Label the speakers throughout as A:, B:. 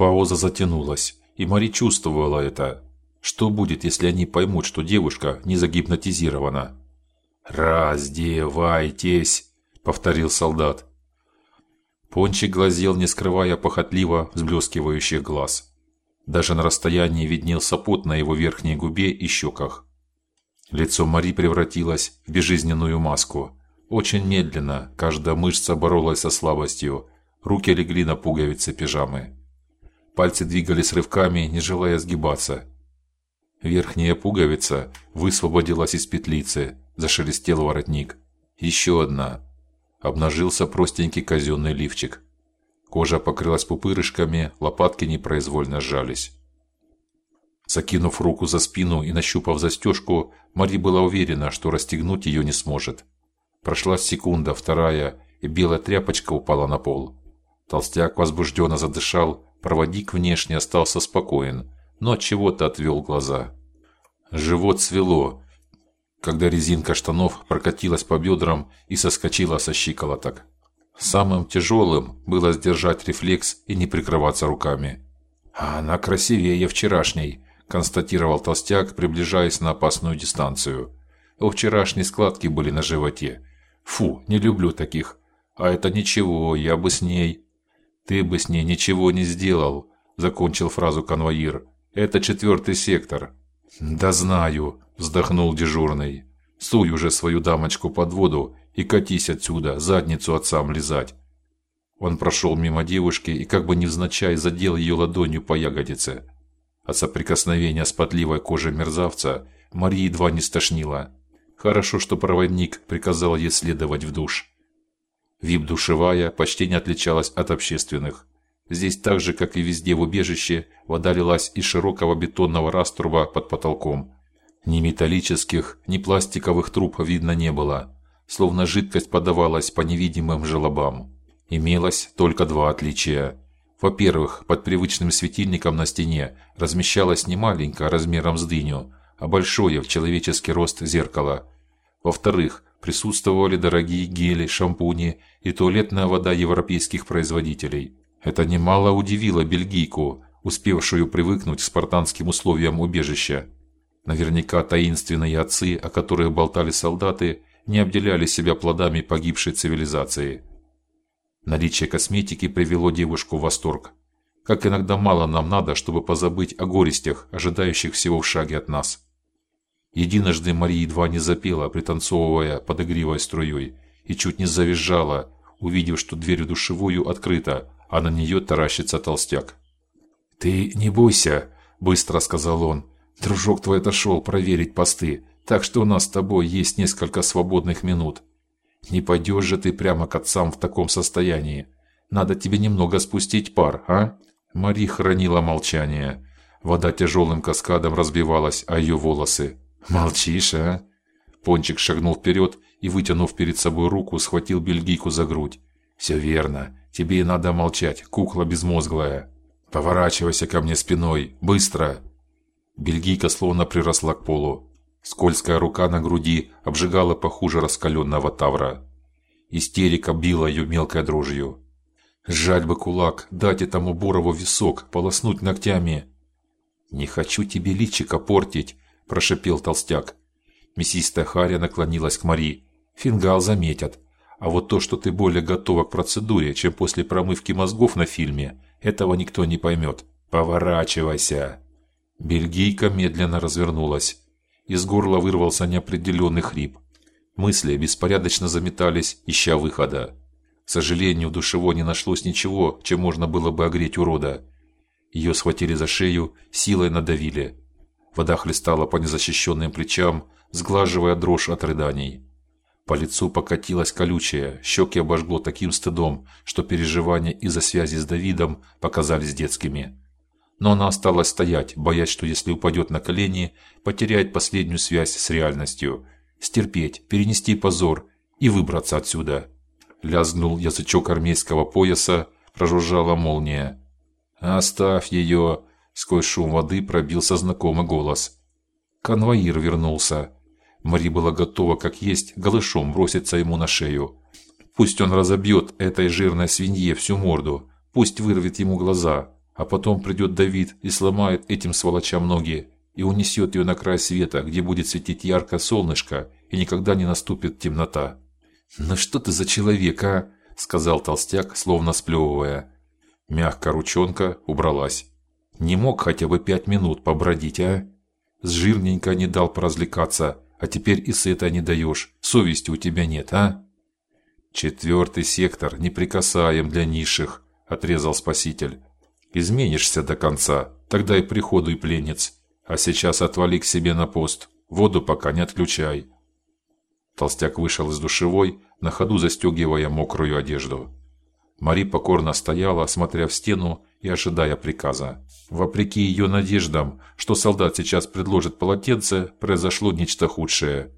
A: Пауза затянулась, и Мари чувствовала это. Что будет, если они поймут, что девушка не загипнотизирована? Раздевайтесь, повторил солдат. Пончик глазел, не скрывая похотливо взблескивающих глаз. Даже на расстоянии виднелся пот на его верхней губе и щеках. Лицо Мари превратилось в безжизненную маску. Очень медленно, каждая мышца боролась со слабостью. Руки легли на пуговицы пижамы. Пальцы двигались рывками, не желая сгибаться. Верхняя пуговица высвободилась из петлицы, зашелестел воротник. Еще одна. Обнажился простенький казенный лифчик. Кожа покрылась пупырышками, лопатки непроизвольно сжались. Закинув руку за спину и нащупав застежку, Мари была уверена, что расстегнуть ее не сможет. Прошла секунда, вторая, и белая тряпочка упала на пол. Толстяк возбужденно задышал, проводник внешне остался спокоен, но от чего-то отвел глаза. Живот свело, когда резинка штанов прокатилась по бедрам и соскочила со щиколоток. Самым тяжелым было сдержать рефлекс и не прикрываться руками. А она красивее вчерашней, констатировал толстяк, приближаясь на опасную дистанцию. У вчерашней складки были на животе. Фу, не люблю таких. А это ничего, я бы с ней. Ты бы с ней ничего не сделал, закончил фразу конвоир. Это четвертый сектор. Да знаю, вздохнул дежурный. Суй уже свою дамочку под воду и катись отсюда, задницу отцам лизать. Он прошел мимо девушки и как бы невзначай задел ее ладонью по ягодице. От соприкосновения с потливой кожей мерзавца Мария едва не стошнила. Хорошо, что проводник приказал ей следовать в душ. Вип-душевая почти не отличалась от общественных. Здесь так же, как и везде в убежище, вода лилась из широкого бетонного раструба под потолком. Ни металлических, ни пластиковых труб видно не было, словно жидкость подавалась по невидимым желобам. Имелось только два отличия. Во-первых, под привычным светильником на стене размещалось не маленькое размером с дыню, а большое в человеческий рост зеркало. Во-вторых, присутствовали дорогие гели, шампуни и туалетная вода европейских производителей. Это немало удивило бельгийку, успевшую привыкнуть к спартанским условиям убежища. Наверняка таинственные отцы, о которых болтали солдаты, не обделяли себя плодами погибшей цивилизации. Наличие косметики привело девушку в восторг. Как иногда мало нам надо, чтобы позабыть о горестях, ожидающих всего в шаге от нас. Единожды Мария едва не запела, пританцовывая под игривой струей, и чуть не завизжала, увидев, что дверь в душевую открыта, а на нее таращится толстяк. Ты не бойся, быстро сказал он. Дружок твой отошел проверить посты, так что у нас с тобой есть несколько свободных минут. Не пойдешь же ты прямо к отцам в таком состоянии. Надо тебе немного спустить пар, а? Мари хранила молчание. Вода тяжелым каскадом разбивалась о ее волосы. Молчишь, а? Пончик шагнул вперед и, вытянув перед собой руку, схватил бельгийку за грудь. Все верно. Тебе и надо молчать, кукла безмозглая. Поворачивайся ко мне спиной, быстро. Бельгийка словно приросла к полу. Скользкая рука на груди обжигала похуже раскаленного тавра. Истерика била ее мелкой дрожью. Жаль бы кулак, дать этому Борову висок, полоснуть ногтями. Не хочу тебе личико портить, прошепел толстяк. Мясистая Харя наклонилась к Мари. Фингал заметят. А вот то, что ты более готова к процедуре, чем после промывки мозгов на фильме, этого никто не поймет. Поворачивайся. Бельгийка медленно развернулась. Из горла вырвался неопределенный хрип. Мысли беспорядочно заметались, ища выхода. К сожалению, в душевой не нашлось ничего, чем можно было бы огреть урода. Ее схватили за шею, силой надавили. Вода хлестала по незащищенным плечам, сглаживая дрожь от рыданий. По лицу покатилась колючая, щеки обожгло таким стыдом, что переживания из-за связи с Давидом показались детскими. Но она осталась стоять, боясь, что если упадет на колени, потеряет последнюю связь с реальностью, стерпеть, перенести позор и выбраться отсюда. Лязгнул язычок армейского пояса, прожужжала молния. Оставь ее, Сквозь шум воды пробился знакомый голос. Конвоир вернулся. Мари была готова, как есть, голышом броситься ему на шею. Пусть он разобьет этой жирной свинье всю морду, пусть вырвет ему глаза, а потом придет Давид и сломает этим сволочам ноги и унесет ее на край света, где будет светить ярко солнышко и никогда не наступит темнота. "Ну что ты за человек, а?" сказал толстяк, словно сплевывая. Мягко ручонка убралась. Не мог хотя бы пять минут побродить, а? С жирненько не дал поразвлекаться, а теперь и с этой не даешь. Совести у тебя нет, а? Четвертый сектор неприкасаем для низших, отрезал спаситель. Изменишься до конца, тогда и приходу и пленниц. А сейчас отвали к себе на пост. Воду пока не отключай. Толстяк вышел из душевой, на ходу застегивая мокрую одежду. Мари покорно стояла, смотря в стену и ожидая приказа. Вопреки ее надеждам, что солдат сейчас предложит полотенце, произошло нечто худшее.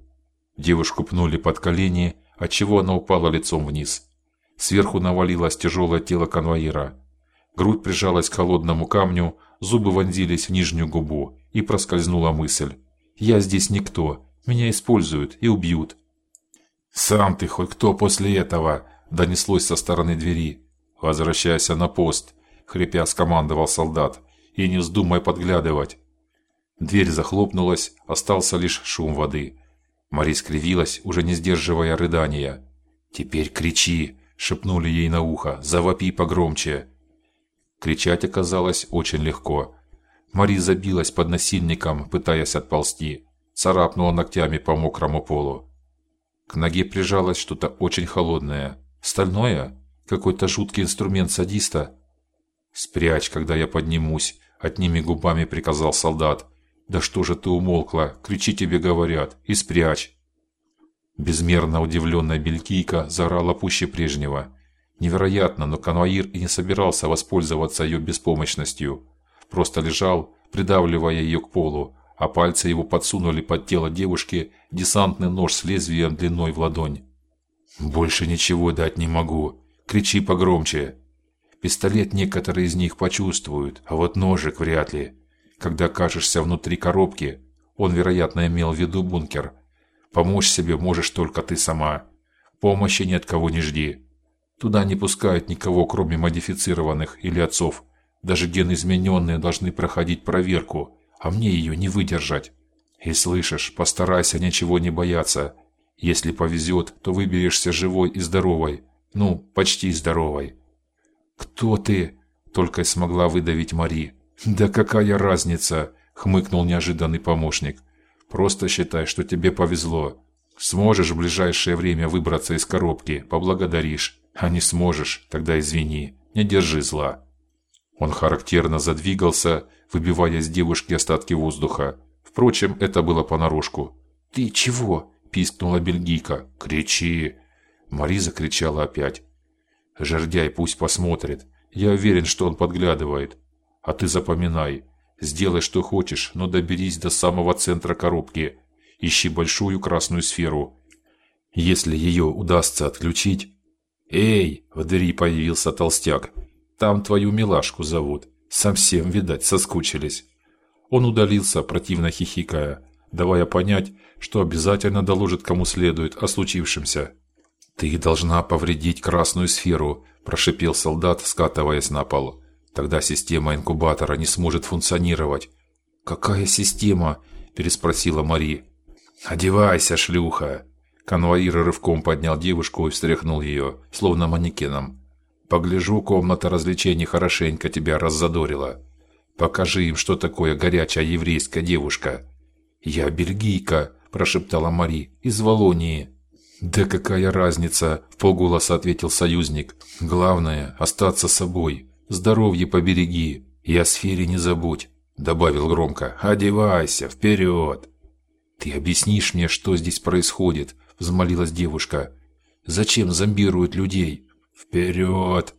A: Девушку пнули под колени, отчего она упала лицом вниз. Сверху навалилось тяжелое тело конвоира. Грудь прижалась к холодному камню, зубы вонзились в нижнюю губу, и проскользнула мысль: "Я здесь никто, меня используют и убьют". Сам ты хоть кто после этого? донеслось со стороны двери. Возвращайся на пост, хрипя скомандовал солдат. И не вздумай подглядывать. Дверь захлопнулась, остался лишь шум воды. Мари скривилась, уже не сдерживая рыдания. Теперь кричи, шепнули ей на ухо. Завопи погромче. Кричать оказалось очень легко. Мари забилась под насильником, пытаясь отползти, царапнула ногтями по мокрому полу. К ноге прижалось что-то очень холодное. Стальное? Какой-то жуткий инструмент садиста? Спрячь, когда я поднимусь, одними губами приказал солдат. Да что же ты умолкла? Кричи тебе говорят. И спрячь. Безмерно удивленная Белькийка заорала пуще прежнего. Невероятно, но конвоир и не собирался воспользоваться ее беспомощностью. Просто лежал, придавливая ее к полу, а пальцы его подсунули под тело девушки десантный нож с лезвием длиной в ладонь. Больше ничего дать не могу. Кричи погромче. Пистолет некоторые из них почувствуют, а вот ножик вряд ли. Когда окажешься внутри коробки, он, вероятно, имел в виду бункер. Помочь себе можешь только ты сама. Помощи ни от кого не жди. Туда не пускают никого, кроме модифицированных или отцов. Даже генизмененные должны проходить проверку а мне ее не выдержать. И слышишь, постарайся ничего не бояться. Если повезет, то выберешься живой и здоровой. Ну, почти здоровой. Кто ты? только и смогла выдавить Мари. Да какая разница, хмыкнул неожиданный помощник. Просто считай, что тебе повезло. Сможешь в ближайшее время выбраться из коробки, поблагодаришь. А не сможешь, тогда извини. Не держи зла. Он характерно задвигался, выбивая из девушки остатки воздуха. Впрочем, это было понарошку. "Ты чего?" пискнула бельгийка. "Кричи!" Мари закричала опять. "Жердяй пусть посмотрит. Я уверен, что он подглядывает. А ты запоминай, сделай что хочешь, но доберись до самого центра коробки. Ищи большую красную сферу. Если ее удастся отключить, Эй, в двери появился толстяк. Там твою милашку зовут. Совсем, видать, соскучились. Он удалился, противно хихикая, давая понять, что обязательно доложит кому следует о случившемся. Ты должна повредить красную сферу, прошипел солдат, скатываясь на пол. Тогда система инкубатора не сможет функционировать. Какая система? переспросила Мари. Одевайся, шлюха. Конвоир рывком поднял девушку и встряхнул ее, словно манекеном. Погляжу, комната развлечений хорошенько тебя раззадорила. Покажи им, что такое горячая еврейская девушка. Я бельгийка, прошептала Мари, из Волонии. Да какая разница, в полголоса ответил союзник. Главное остаться собой. Здоровье побереги и о сфере не забудь, добавил громко. Одевайся, вперед!» Ты объяснишь мне, что здесь происходит? взмолилась девушка. Зачем зомбируют людей? Вперед!